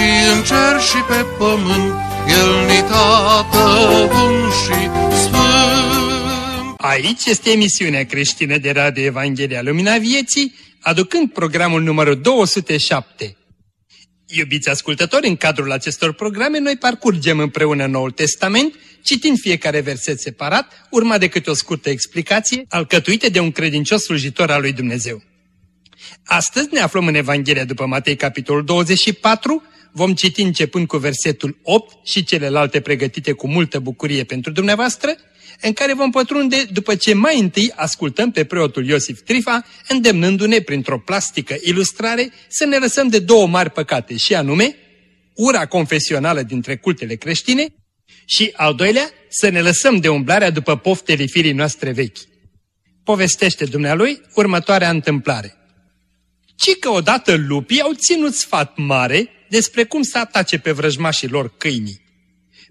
și în cer și pe pământ, El ni tată bun și sfânt. Aici este emisiunea creștină de Radio Evanghelia Lumina Vieții, aducând programul numărul 207. Iubiți ascultători, în cadrul acestor programe noi parcurgem împreună Noul Testament, citind fiecare verset separat, urma de câte o scurtă explicație, alcătuite de un credincios slujitor al lui Dumnezeu. Astăzi ne aflăm în Evanghelia după Matei, capitolul 24, vom citi începând cu versetul 8 și celelalte pregătite cu multă bucurie pentru dumneavoastră, în care vom pătrunde după ce mai întâi ascultăm pe preotul Iosif Trifa, îndemnându-ne printr-o plastică ilustrare să ne lăsăm de două mari păcate, și anume ura confesională dintre cultele creștine și, al doilea, să ne lăsăm de umblarea după poftele firii noastre vechi. Povestește dumnealui următoarea întâmplare. Ci că odată lupii au ținut sfat mare despre cum să atace pe vrăjmașii lor câinii.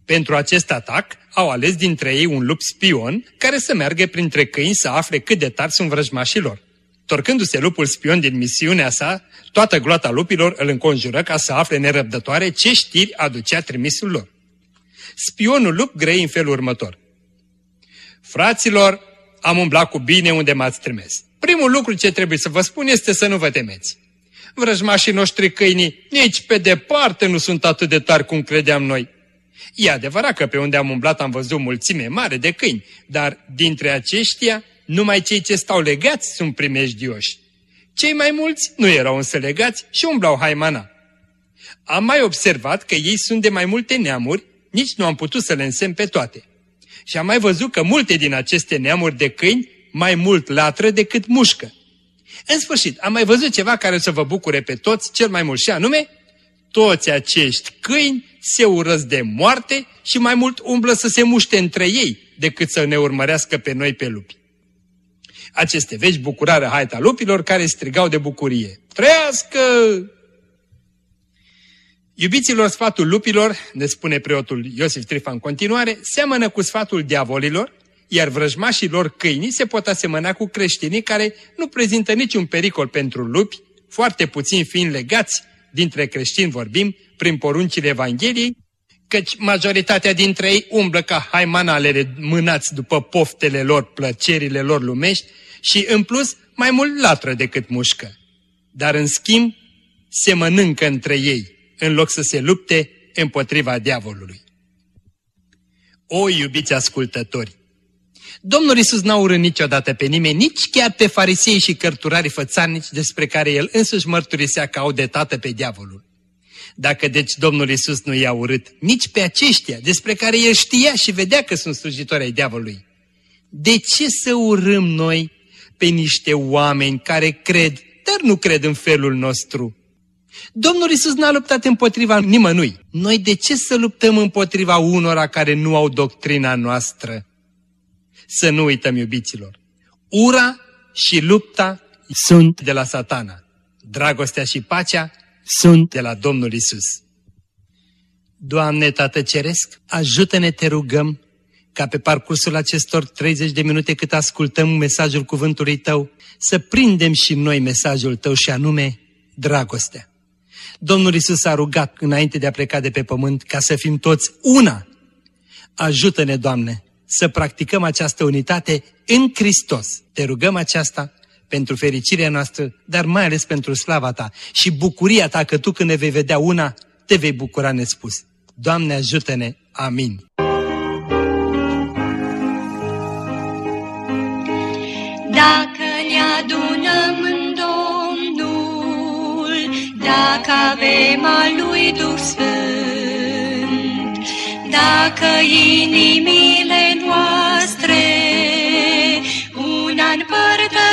Pentru acest atac au ales dintre ei un lup spion care să meargă printre câini să afle cât de tari sunt vrăjmașii lor. Torcându-se lupul spion din misiunea sa, toată gloata lupilor îl înconjură ca să afle nerăbdătoare ce știri aducea trimisul lor. Spionul lup grei în felul următor. Fraților, am umblat cu bine unde m-ați trimis. Primul lucru ce trebuie să vă spun este să nu vă temeți. Vrăjmașii noștri câinii nici pe departe nu sunt atât de tari cum credeam noi. E adevărat că pe unde am umblat am văzut mulțime mare de câini, dar dintre aceștia numai cei ce stau legați sunt primejdioși. Cei mai mulți nu erau însă legați și umblau haimana. Am mai observat că ei sunt de mai multe neamuri, nici nu am putut să le însemn pe toate. Și am mai văzut că multe din aceste neamuri de câini mai mult latră decât mușcă. În sfârșit, am mai văzut ceva care să vă bucure pe toți, cel mai mult și anume, toți acești câini se urăsc de moarte și mai mult umblă să se muște între ei decât să ne urmărească pe noi pe lupi. Aceste vești bucurare haita lupilor care strigau de bucurie. Trăiască! Iubiților, sfatul lupilor, ne spune preotul Iosif Trifa în continuare, seamănă cu sfatul diavolilor, iar vrăjmașii lor câinii se pot asemăna cu creștinii care nu prezintă niciun pericol pentru lupi, foarte puțin fiind legați, dintre creștini vorbim, prin poruncile Evangheliei, căci majoritatea dintre ei umblă ca haimanalele mânați după poftele lor, plăcerile lor lumești și, în plus, mai mult latră decât mușcă. Dar, în schimb, se mănâncă între ei, în loc să se lupte împotriva diavolului. O, iubiți ascultători! Domnul Isus n-a urât niciodată pe nimeni, nici chiar pe farisei și cărturarii fățarnici despre care el însuși mărturisea că au de tată pe diavolul. Dacă deci Domnul Isus nu i-a urât nici pe aceștia despre care el știa și vedea că sunt slujitori ai diavolului, de ce să urâm noi pe niște oameni care cred, dar nu cred în felul nostru? Domnul Isus n-a luptat împotriva nimănui. Noi de ce să luptăm împotriva unora care nu au doctrina noastră? Să nu uităm, iubiților. Ura și lupta sunt de la satana. Dragostea și pacea sunt de la Domnul Isus. Doamne Tată Ceresc, ajută-ne, te rugăm, ca pe parcursul acestor 30 de minute cât ascultăm mesajul cuvântului Tău, să prindem și noi mesajul Tău și anume dragostea. Domnul Isus a rugat înainte de a pleca de pe pământ ca să fim toți una. Ajută-ne, Doamne, să practicăm această unitate în Hristos. Te rugăm aceasta pentru fericirea noastră, dar mai ales pentru slava Ta și bucuria Ta că Tu când ne vei vedea una, te vei bucura nespus. Doamne ajută-ne! Amin! Dacă ne adunăm în Domnul, dacă avem al lui Duh Sfânt, dacă inimile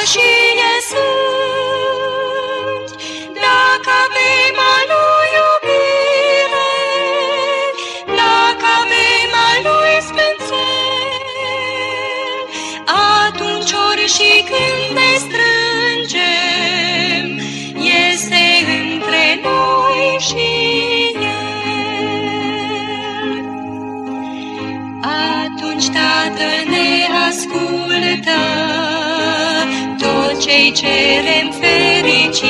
și rușine sunt, dacă avem a lui iubire, dacă avem a lui sfințel, atunci ori și când ne strângem, este între noi și el. Atunci Tatăl ne ascultă, cei cerem fericit.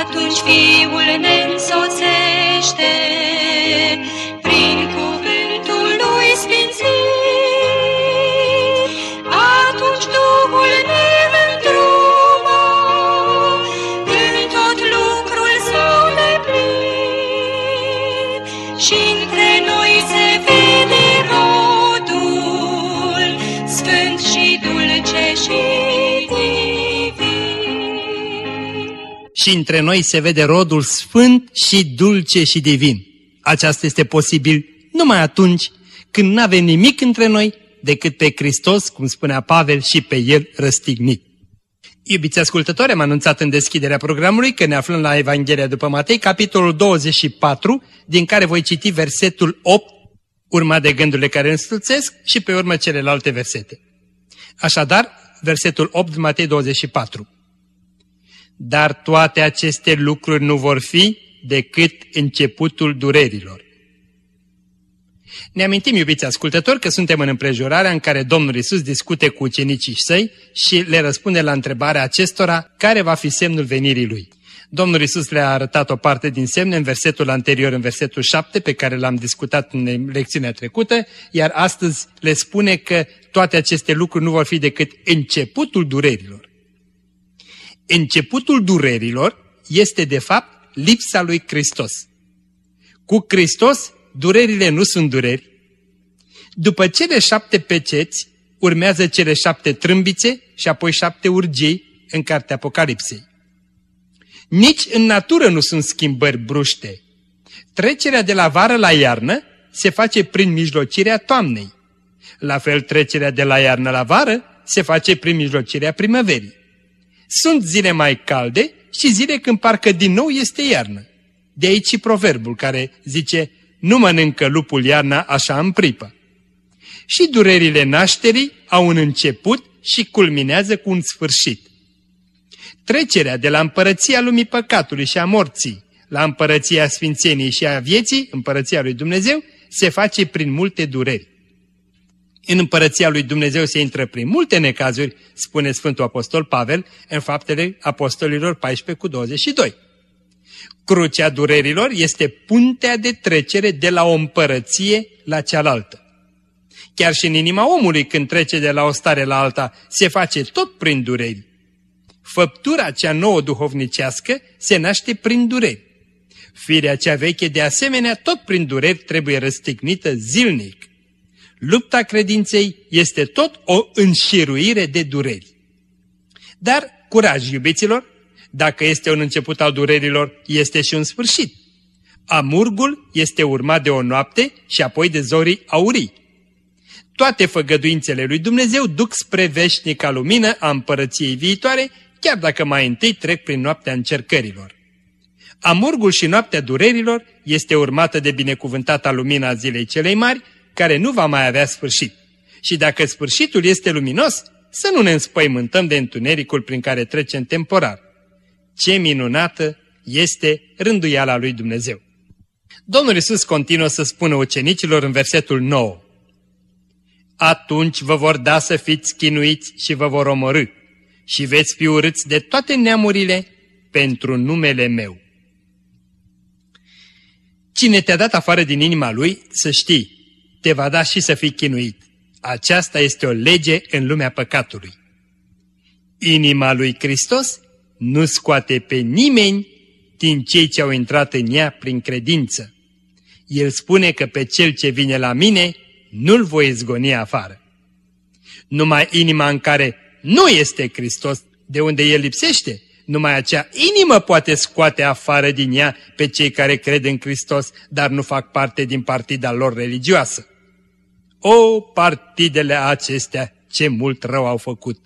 Atunci Fiul ne însoțește, Și între noi se vede rodul sfânt și dulce și divin. Aceasta este posibil numai atunci când nu avem nimic între noi decât pe Hristos, cum spunea Pavel, și pe El răstignit. Iubiți ascultători, am anunțat în deschiderea programului că ne aflăm la Evanghelia după Matei, capitolul 24, din care voi citi versetul 8, urmat de gândurile care înstulțesc și pe urmă celelalte versete. Așadar, versetul 8 Matei 24. Dar toate aceste lucruri nu vor fi decât începutul durerilor. Ne amintim, iubiți ascultători, că suntem în împrejurarea în care Domnul Isus discute cu ucenicii săi și le răspunde la întrebarea acestora care va fi semnul venirii Lui. Domnul Isus le-a arătat o parte din semne în versetul anterior, în versetul 7, pe care l-am discutat în lecțiunea trecută, iar astăzi le spune că toate aceste lucruri nu vor fi decât începutul durerilor. Începutul durerilor este, de fapt, lipsa lui Hristos. Cu Hristos, durerile nu sunt dureri. După cele șapte peceți, urmează cele șapte trâmbițe și apoi șapte urgii în cartea Apocalipsei. Nici în natură nu sunt schimbări bruște. Trecerea de la vară la iarnă se face prin mijlocirea toamnei. La fel, trecerea de la iarnă la vară se face prin mijlocirea primăverii. Sunt zile mai calde și zile când parcă din nou este iarnă. De aici și proverbul care zice, nu mănâncă lupul iarna așa în pripă. Și durerile nașterii au un început și culminează cu un sfârșit. Trecerea de la împărăția lumii păcatului și a morții la împărăția sfințeniei și a vieții, împărăția lui Dumnezeu, se face prin multe dureri. În împărăția lui Dumnezeu se intră prin multe necazuri, spune Sfântul Apostol Pavel în faptele apostolilor 14 cu 22. Crucea durerilor este puntea de trecere de la o împărăție la cealaltă. Chiar și în inima omului când trece de la o stare la alta, se face tot prin dureri. Făptura cea nouă duhovnicească se naște prin dureri. Firea cea veche de asemenea tot prin dureri trebuie răstignită zilnic. Lupta credinței este tot o înșiruire de dureri. Dar curaj, iubiților, dacă este un început al durerilor, este și un sfârșit. Amurgul este urmat de o noapte și apoi de zorii aurii. Toate făgăduințele lui Dumnezeu duc spre veșnica lumină a împărăției viitoare, chiar dacă mai întâi trec prin noaptea încercărilor. Amurgul și noaptea durerilor este urmată de binecuvântata lumina zilei celei mari, care nu va mai avea sfârșit. Și dacă sfârșitul este luminos, să nu ne înspăimântăm de întunericul prin care trecem temporar. Ce minunată este rânduiala lui Dumnezeu! Domnul Isus continuă să spună ucenicilor în versetul 9. Atunci vă vor da să fiți chinuiți și vă vor omorâ și veți fi urâți de toate neamurile pentru numele meu. Cine te-a dat afară din inima lui, să știi, te va da și să fii chinuit. Aceasta este o lege în lumea păcatului. Inima lui Hristos nu scoate pe nimeni din cei ce au intrat în ea prin credință. El spune că pe cel ce vine la mine nu-l voi zgoni afară. Numai inima în care nu este Hristos, de unde el lipsește, numai acea inimă poate scoate afară din ea pe cei care cred în Hristos, dar nu fac parte din partida lor religioasă. O, partidele acestea, ce mult rău au făcut!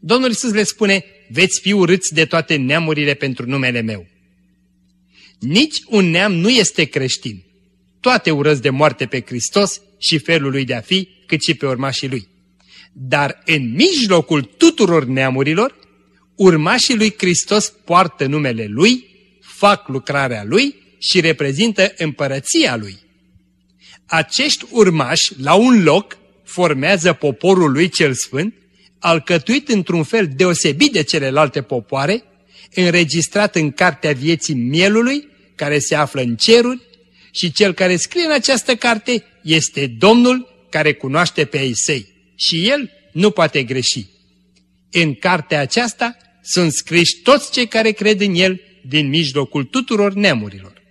Domnul Iisus le spune, veți fi urâți de toate neamurile pentru numele meu. Nici un neam nu este creștin. Toate urăți de moarte pe Hristos și felul lui de a fi cât și pe urmașii lui. Dar în mijlocul tuturor neamurilor, urmașii lui Hristos poartă numele lui, fac lucrarea lui și reprezintă împărăția lui. Acești urmași, la un loc, formează poporul lui cel sfânt, alcătuit într-un fel deosebit de celelalte popoare, înregistrat în cartea vieții mielului, care se află în ceruri, și cel care scrie în această carte este Domnul care cunoaște pe ei săi și el nu poate greși. În cartea aceasta sunt scriși toți cei care cred în el din mijlocul tuturor neamurilor.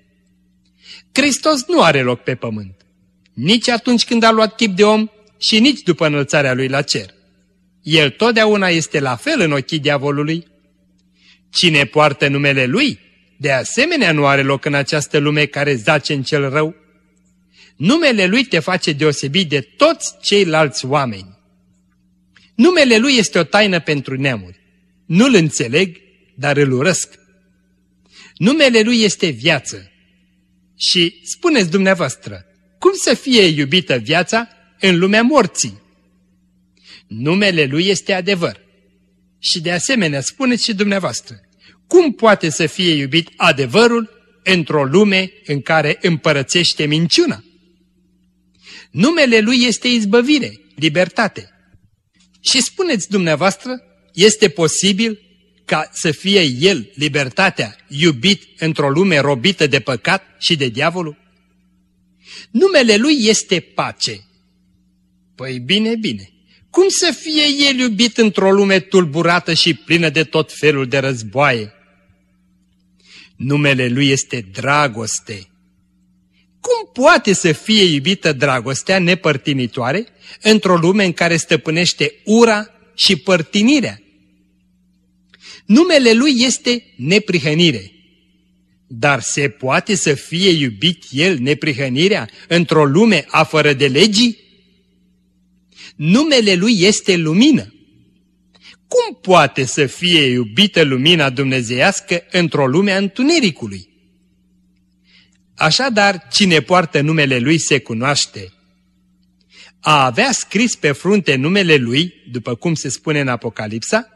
Hristos nu are loc pe pământ, nici atunci când a luat chip de om și nici după înălțarea lui la cer. El totdeauna este la fel în ochii diavolului. Cine poartă numele lui, de asemenea nu are loc în această lume care zace în cel rău. Numele lui te face deosebit de toți ceilalți oameni. Numele lui este o taină pentru neamuri. Nu-l înțeleg, dar îl urăsc. Numele lui este viață. Și spuneți dumneavoastră, cum să fie iubită viața în lumea morții? Numele lui este adevăr. Și de asemenea spuneți și dumneavoastră, cum poate să fie iubit adevărul într-o lume în care împărățește minciuna? Numele lui este izbăvire, libertate. Și spuneți dumneavoastră, este posibil ca să fie el, libertatea, iubit într-o lume robită de păcat și de diavolul? Numele lui este pace. Păi bine, bine. Cum să fie el iubit într-o lume tulburată și plină de tot felul de războaie? Numele lui este dragoste. Cum poate să fie iubită dragostea nepărtinitoare într-o lume în care stăpânește ura și părtinirea? Numele lui este neprihănire. Dar se poate să fie iubit el neprihănirea într-o lume afără de legii? Numele lui este lumină. Cum poate să fie iubită lumina dumnezeiască într-o lume a întunericului? Așadar, cine poartă numele lui se cunoaște. A avea scris pe frunte numele lui, după cum se spune în Apocalipsa,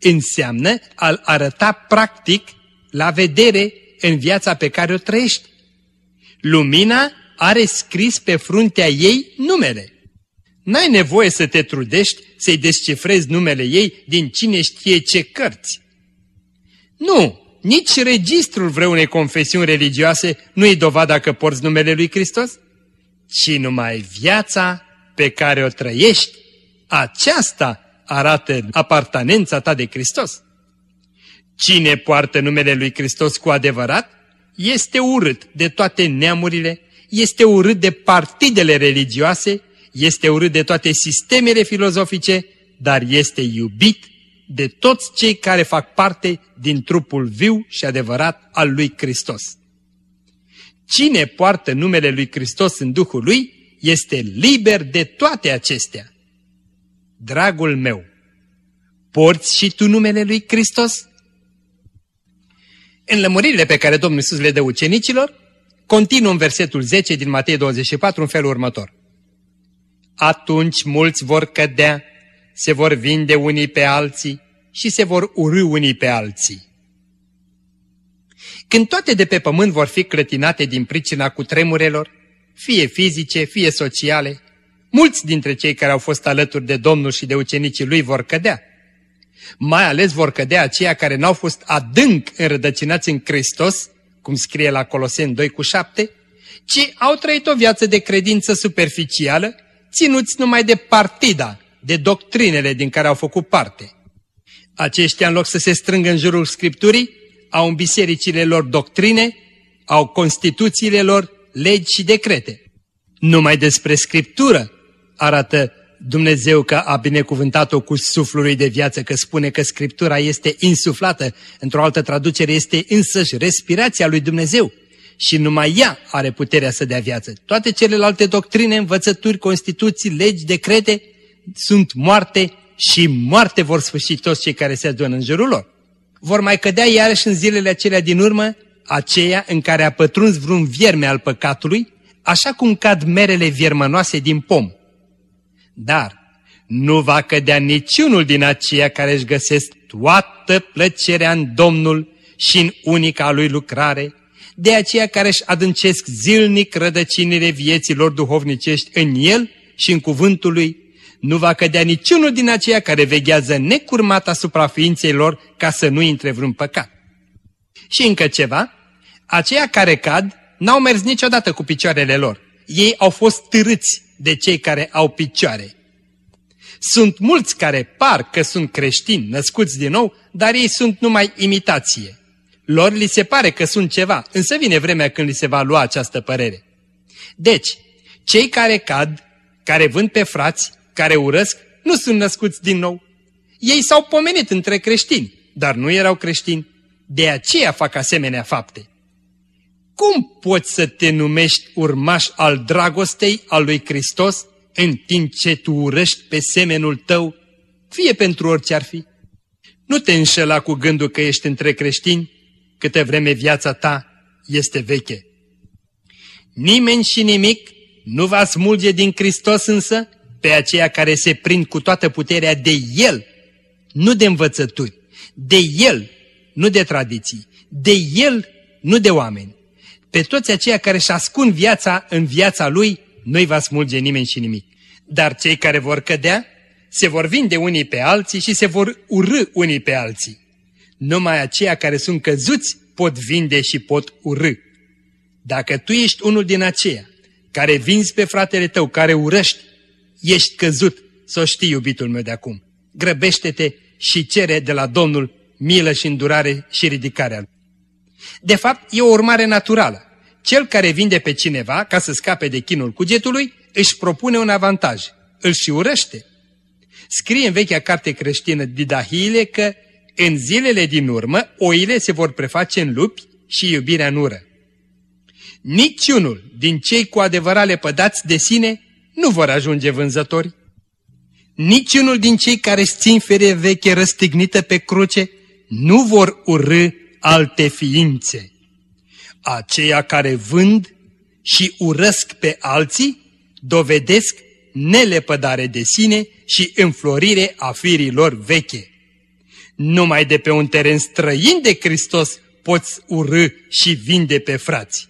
înseamnă a arăta practic, la vedere, în viața pe care o trăiești. Lumina are scris pe fruntea ei numele. N-ai nevoie să te trudești să-i descifrezi numele ei din cine știe ce cărți. Nu, nici registrul vreunei confesiuni religioase nu e dovada că porți numele lui Hristos, ci numai viața pe care o trăiești, aceasta arată apartanența ta de Hristos. Cine poartă numele lui Hristos cu adevărat, este urât de toate neamurile, este urât de partidele religioase, este urât de toate sistemele filozofice, dar este iubit de toți cei care fac parte din trupul viu și adevărat al lui Hristos. Cine poartă numele lui Hristos în Duhul lui este liber de toate acestea. Dragul meu, porți și tu numele lui Hristos? În lămuririle pe care Domnul Iisus le dă ucenicilor, continuă în versetul 10 din Matei 24 în felul următor. Atunci mulți vor cădea, se vor vinde unii pe alții și se vor urâ unii pe alții. Când toate de pe pământ vor fi clătinate din pricina cu tremurelor, fie fizice, fie sociale, mulți dintre cei care au fost alături de Domnul și de ucenicii lui vor cădea. Mai ales vor cădea aceia care n-au fost adânc înrădăcinați în Hristos, cum scrie la Coloseni 2 cu 7, ci au trăit o viață de credință superficială, ținuți numai de partida, de doctrinele din care au făcut parte. Aceștia, în loc să se strângă în jurul Scripturii, au în bisericile lor doctrine, au constituțiile lor legi și decrete. Numai despre Scriptură arată Dumnezeu că a binecuvântat-o cu suflului de viață, că spune că Scriptura este insuflată, într-o altă traducere este însăși respirația lui Dumnezeu și numai ea are puterea să dea viață. Toate celelalte doctrine, învățături, constituții, legi, decrete sunt moarte și moarte vor sfârși toți cei care se adună în jurul lor. Vor mai cădea iarăși în zilele acelea din urmă aceea în care a pătruns vreun vierme al păcatului, așa cum cad merele viermănoase din pom. Dar nu va cădea niciunul din aceia care își găsesc toată plăcerea în Domnul și în unica lui lucrare, de aceia care își adâncesc zilnic rădăcinile vieților duhovnicești în El și în cuvântul Lui, nu va cădea niciunul din aceia care veghează necurmat asupra ființei lor ca să nu intre vreun păcat. Și încă ceva, aceia care cad n-au mers niciodată cu picioarele lor. Ei au fost târâți de cei care au picioare. Sunt mulți care par că sunt creștini, născuți din nou, dar ei sunt numai imitație. Lor li se pare că sunt ceva, însă vine vremea când li se va lua această părere. Deci, cei care cad, care vând pe frați, care urăsc, nu sunt născuți din nou. Ei s-au pomenit între creștini, dar nu erau creștini. De aceea fac asemenea fapte. Cum poți să te numești urmaș al dragostei al lui Hristos în timp ce tu urăști pe semenul tău, fie pentru orice ar fi? Nu te înșela cu gândul că ești între creștini, câte vreme viața ta este veche. Nimeni și nimic nu va smulge din Hristos însă pe aceia care se prind cu toată puterea de El, nu de învățături, de El, nu de tradiții, de El, nu de oameni. Pe toți aceia care își ascund viața în viața Lui, nu-i va smulge nimeni și nimic. Dar cei care vor cădea, se vor vinde unii pe alții și se vor urâ unii pe alții. Numai aceia care sunt căzuți pot vinde și pot urâ. Dacă tu ești unul din aceia care vinzi pe fratele tău, care urăști, ești căzut, să o știi, iubitul meu de acum. Grăbește-te și cere de la Domnul milă și îndurare și ridicarea De fapt, e o urmare naturală. Cel care vinde pe cineva ca să scape de chinul cugetului își propune un avantaj, îl și urăște. Scrie în vechea carte creștină Didahile că în zilele din urmă oile se vor preface în lupi și iubirea în ură. Niciunul din cei cu adevărat lepădați de sine nu vor ajunge vânzători. Niciunul din cei care țin ferie veche răstignită pe cruce nu vor urâ alte ființe. Aceia care vând și urăsc pe alții dovedesc nelepădare de sine și înflorire a firilor veche. Numai de pe un teren străin de Hristos poți urâ și vinde pe frați.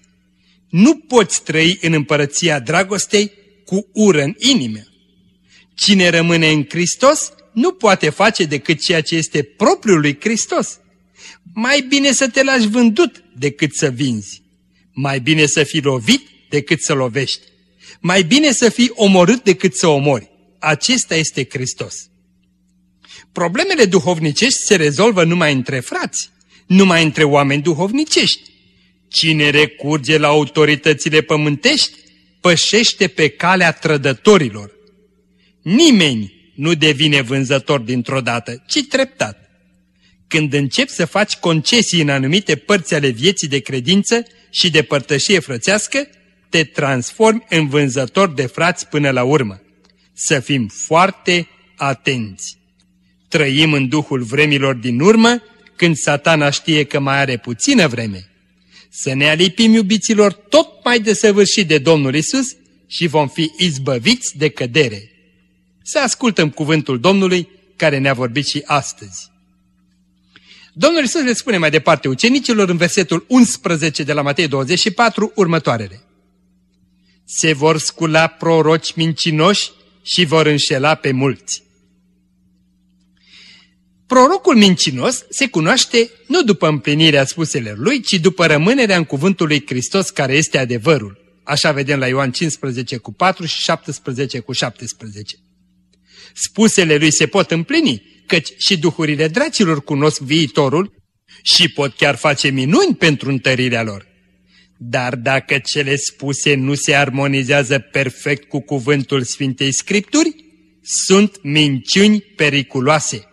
Nu poți trăi în împărăția dragostei cu ură în inimă. Cine rămâne în Hristos nu poate face decât ceea ce este propriul lui Hristos. Mai bine să te lași vândut decât să vinzi. Mai bine să fii lovit decât să lovești. Mai bine să fii omorât decât să omori. Acesta este Hristos. Problemele duhovnicești se rezolvă numai între frați, numai între oameni duhovnicești. Cine recurge la autoritățile pământești pășește pe calea trădătorilor. Nimeni nu devine vânzător dintr-o dată, ci treptat. Când începi să faci concesii în anumite părți ale vieții de credință și de părtășie frățească, te transformi în vânzător de frați până la urmă. Să fim foarte atenți. Trăim în duhul vremilor din urmă, când satana știe că mai are puțină vreme să ne alipim iubiților tot mai desăvârșit de Domnul Isus și vom fi izbăviți de cădere. Să ascultăm cuvântul Domnului care ne-a vorbit și astăzi. Domnul Isus le spune mai departe ucenicilor în versetul 11 de la Matei 24 următoarele. Se vor scula proroci mincinoși și vor înșela pe mulți. Prorocul mincinos se cunoaște nu după împlinirea spuselor lui, ci după rămânerea în cuvântul lui Hristos care este adevărul. Așa vedem la Ioan 15 cu 4 și 17 cu 17. Spusele lui se pot împlini, căci și duhurile dracilor cunosc viitorul și pot chiar face minuni pentru întărirea lor. Dar dacă cele spuse nu se armonizează perfect cu cuvântul Sfintei Scripturi, sunt minciuni periculoase.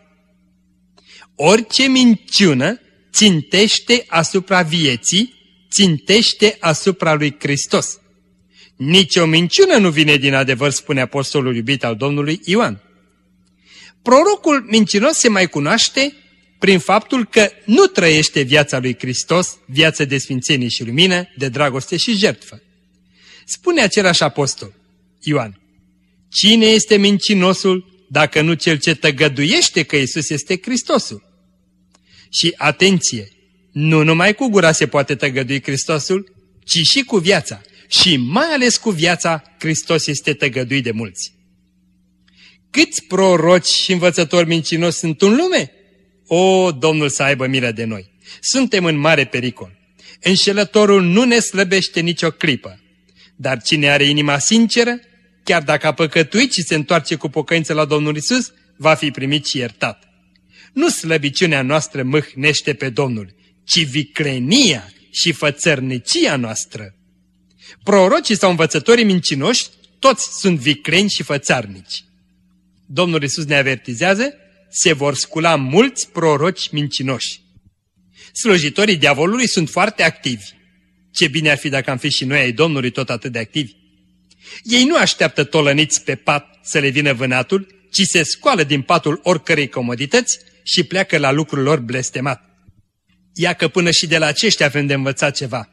Orice minciună țintește asupra vieții, țintește asupra lui Hristos. Nici o minciună nu vine din adevăr, spune apostolul iubit al Domnului Ioan. Prorocul mincinos se mai cunoaște prin faptul că nu trăiește viața lui Hristos, viața de sfințenie și lumină, de dragoste și jertfă. Spune același apostol, Ioan, Cine este mincinosul dacă nu cel ce tăgăduiește că Isus este Hristosul? Și atenție, nu numai cu gura se poate tăgădui Hristosul, ci și cu viața. Și mai ales cu viața, Hristos este tăgăduit de mulți. Câți proroci și învățători mincinoși sunt în lume? O, Domnul să aibă milă de noi! Suntem în mare pericol. Înșelătorul nu ne slăbește nicio clipă. Dar cine are inima sinceră, chiar dacă a păcătuit și se întoarce cu pocăință la Domnul Isus, va fi primit și iertat. Nu slăbiciunea noastră mâhnește pe Domnul, ci vicrenia și fățărnicia noastră. Prorocii sau învățătorii mincinoși, toți sunt vicreni și fățarnici. Domnul Isus ne avertizează, se vor scula mulți proroci mincinoși. Slujitorii diavolului sunt foarte activi. Ce bine ar fi dacă am fi și noi ai Domnului tot atât de activi. Ei nu așteaptă tolăniți pe pat să le vină vânatul, ci se scoală din patul oricărei comodități și pleacă la lucrul lor blestemat. Ia că până și de la aceștia avem de învățat ceva.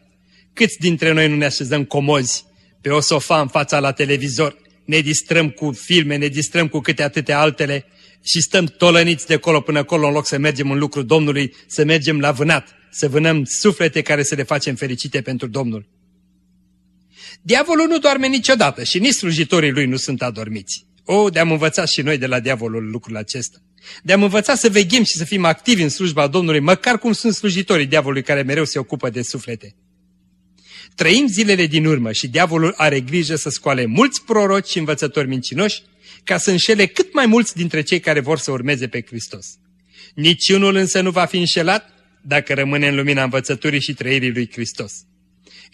Câți dintre noi nu ne așezăm comozi pe o sofa în fața la televizor, ne distrăm cu filme, ne distrăm cu câte atâtea altele și stăm tolăniți de acolo până acolo în loc să mergem în lucrul Domnului, să mergem la vânat, să vânăm suflete care să le facem fericite pentru Domnul. Diavolul nu doarme niciodată și nici slujitorii lui nu sunt adormiți. O, de-am învățat și noi de la diavolul lucrul acesta. De-am învățat să veghem și să fim activi în slujba Domnului, măcar cum sunt slujitorii diavolului care mereu se ocupă de suflete. Trăim zilele din urmă și diavolul are grijă să scoale mulți proroci și învățători mincinoși ca să înșele cât mai mulți dintre cei care vor să urmeze pe Hristos. Niciunul însă nu va fi înșelat dacă rămâne în lumina învățăturii și trăirii lui Hristos.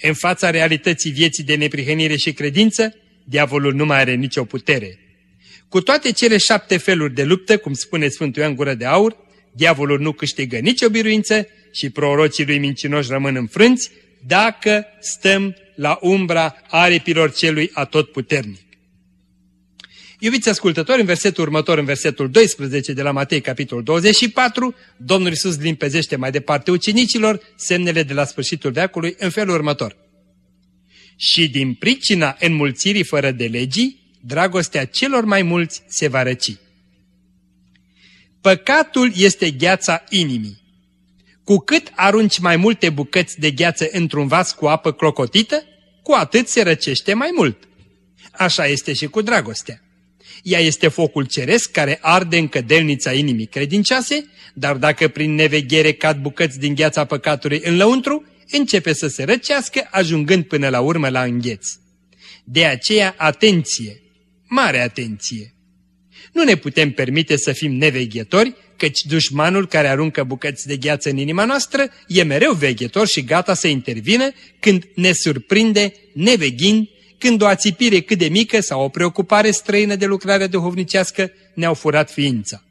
În fața realității vieții de neprihănire și credință, diavolul nu mai are nicio putere. Cu toate cele șapte feluri de luptă, cum spune Sfântul Ioan Gură de Aur, diavolul nu câștigă nicio biruință și prorocii lui mincinoși rămân înfrânți dacă stăm la umbra aripilor celui atotputernic. Iubiți ascultători, în versetul următor, în versetul 12 de la Matei, capitolul 24, Domnul Iisus limpezește mai departe ucenicilor semnele de la sfârșitul veacului în felul următor. Și din pricina înmulțirii fără de legii, dragostea celor mai mulți se va răci. Păcatul este gheața inimii. Cu cât arunci mai multe bucăți de gheață într-un vas cu apă clocotită, cu atât se răcește mai mult. Așa este și cu dragostea. Ea este focul ceresc care arde în cădelnița inimii credincioase, dar dacă prin neveghere cad bucăți din gheața păcatului în lăuntru, începe să se răcească, ajungând până la urmă la îngheț. De aceea, atenție, mare atenție! Nu ne putem permite să fim neveghetori, căci dușmanul care aruncă bucăți de gheață în inima noastră e mereu veghetor și gata să intervină când ne surprinde neveghind când o ațipire cât de mică sau o preocupare străină de lucrare duhovnicească ne-au furat ființa.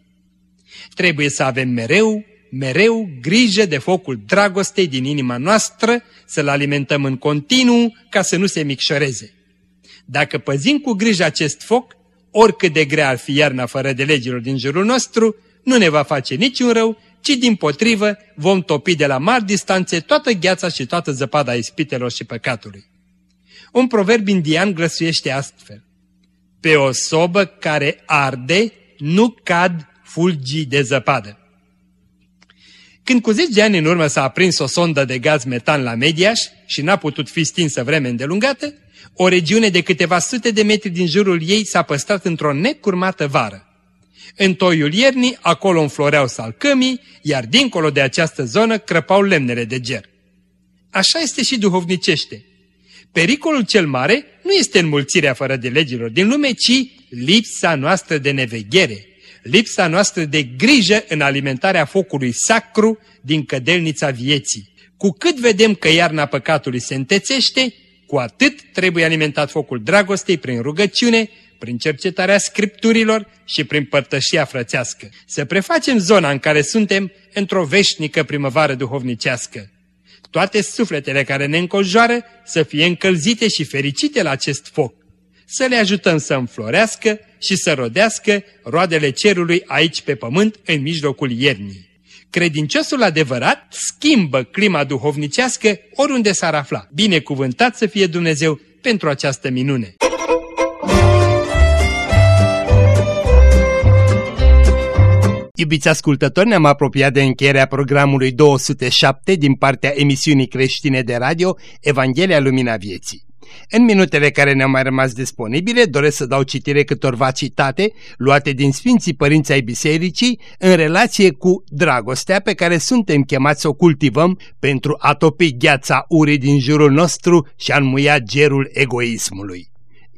Trebuie să avem mereu, mereu grijă de focul dragostei din inima noastră, să-l alimentăm în continuu ca să nu se micșoreze. Dacă păzim cu grijă acest foc, oricât de grea ar fi iarna fără de legilor din jurul nostru, nu ne va face niciun rău, ci din potrivă vom topi de la mari distanțe toată gheața și toată zăpada ispitelor și păcatului. Un proverb indian grăsuiește astfel. Pe o sobă care arde, nu cad fulgii de zăpadă. Când cu 10 ani în urmă s-a aprins o sondă de gaz metan la Mediaș și n-a putut fi stinsă vreme îndelungată, o regiune de câteva sute de metri din jurul ei s-a păstrat într-o necurmată vară. În toiul iernii, acolo înfloreau salcămii, iar dincolo de această zonă crăpau lemnele de ger. Așa este și duhovnicește. Pericolul cel mare nu este înmulțirea fără de legilor din lume, ci lipsa noastră de neveghere, lipsa noastră de grijă în alimentarea focului sacru din cădelnița vieții. Cu cât vedem că iarna păcatului se întețește, cu atât trebuie alimentat focul dragostei prin rugăciune, prin cercetarea scripturilor și prin părtășia frățească. Să prefacem zona în care suntem într-o veșnică primăvară duhovnicească toate sufletele care ne înconjoară să fie încălzite și fericite la acest foc, să le ajutăm să înflorească și să rodească roadele cerului aici pe pământ în mijlocul iernii. Credinciosul adevărat schimbă clima duhovnicească oriunde s-ar afla. Binecuvântat să fie Dumnezeu pentru această minune! Iubiți ascultători, ne-am apropiat de încheierea programului 207 din partea emisiunii creștine de radio Evanghelia Lumina Vieții. În minutele care ne-au mai rămas disponibile, doresc să dau citire câtorva citate luate din Sfinții Părinți ai Bisericii în relație cu dragostea pe care suntem chemați să o cultivăm pentru a topi gheața urii din jurul nostru și a înmuia gerul egoismului.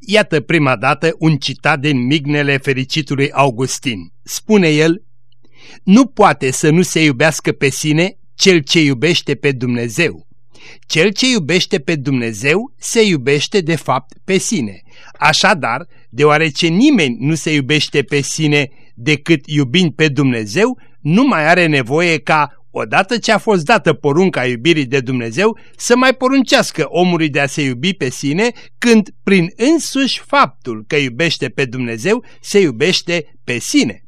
Iată prima dată un citat din mignele fericitului Augustin. Spune el, nu poate să nu se iubească pe sine cel ce iubește pe Dumnezeu. Cel ce iubește pe Dumnezeu se iubește de fapt pe sine. Așadar, deoarece nimeni nu se iubește pe sine decât iubind pe Dumnezeu, nu mai are nevoie ca, odată ce a fost dată porunca iubirii de Dumnezeu, să mai poruncească omului de a se iubi pe sine, când prin însuși faptul că iubește pe Dumnezeu, se iubește pe sine.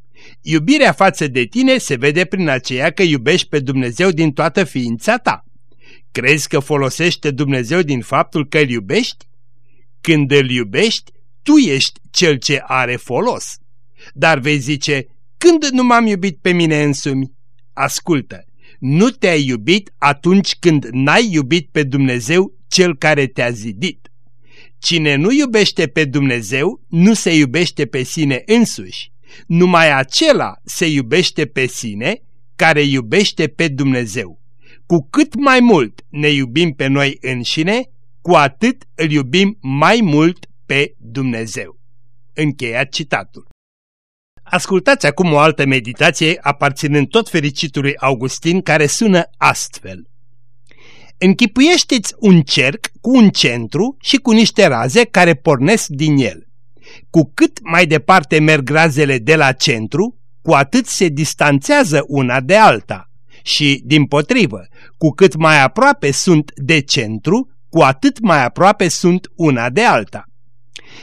Iubirea față de tine se vede prin aceea că iubești pe Dumnezeu din toată ființa ta. Crezi că folosește Dumnezeu din faptul că îl iubești? Când îl iubești, tu ești cel ce are folos. Dar vei zice, când nu m-am iubit pe mine însumi? Ascultă, nu te-ai iubit atunci când n-ai iubit pe Dumnezeu cel care te-a zidit. Cine nu iubește pe Dumnezeu, nu se iubește pe sine însuși. Numai acela se iubește pe sine care iubește pe Dumnezeu. Cu cât mai mult ne iubim pe noi înșine, cu atât îl iubim mai mult pe Dumnezeu. Încheiat citatul. Ascultați acum o altă meditație aparținând tot fericitului Augustin care sună astfel. Închipuiește-ți un cerc cu un centru și cu niște raze care pornesc din el. Cu cât mai departe merg razele de la centru, cu atât se distanțează una de alta. Și, din potrivă, cu cât mai aproape sunt de centru, cu atât mai aproape sunt una de alta.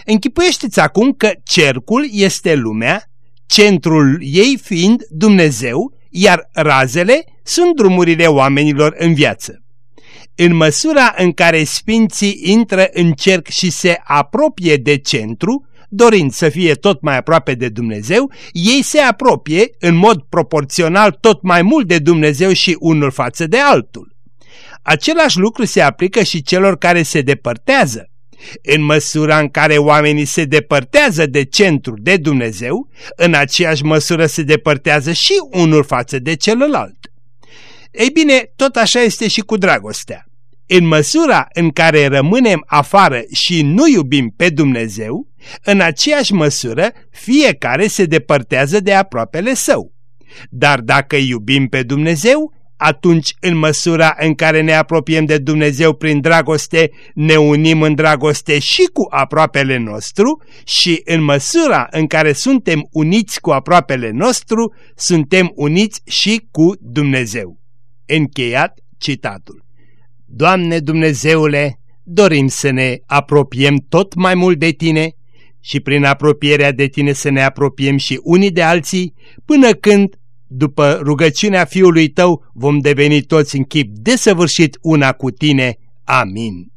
Închipuiește-ți acum că cercul este lumea, centrul ei fiind Dumnezeu, iar razele sunt drumurile oamenilor în viață. În măsura în care sfinții intră în cerc și se apropie de centru, dorind să fie tot mai aproape de Dumnezeu, ei se apropie în mod proporțional tot mai mult de Dumnezeu și unul față de altul. Același lucru se aplică și celor care se depărtează. În măsura în care oamenii se depărtează de centru de Dumnezeu, în aceeași măsură se depărtează și unul față de celălalt. Ei bine, tot așa este și cu dragostea. În măsura în care rămânem afară și nu iubim pe Dumnezeu, în aceeași măsură fiecare se depărtează de aproapele său. Dar dacă iubim pe Dumnezeu, atunci în măsura în care ne apropiem de Dumnezeu prin dragoste, ne unim în dragoste și cu aproapele nostru și în măsura în care suntem uniți cu aproapele nostru, suntem uniți și cu Dumnezeu. Încheiat citatul. Doamne Dumnezeule, dorim să ne apropiem tot mai mult de Tine și prin apropierea de Tine să ne apropiem și unii de alții, până când, după rugăciunea Fiului Tău, vom deveni toți în chip desăvârșit una cu Tine. Amin.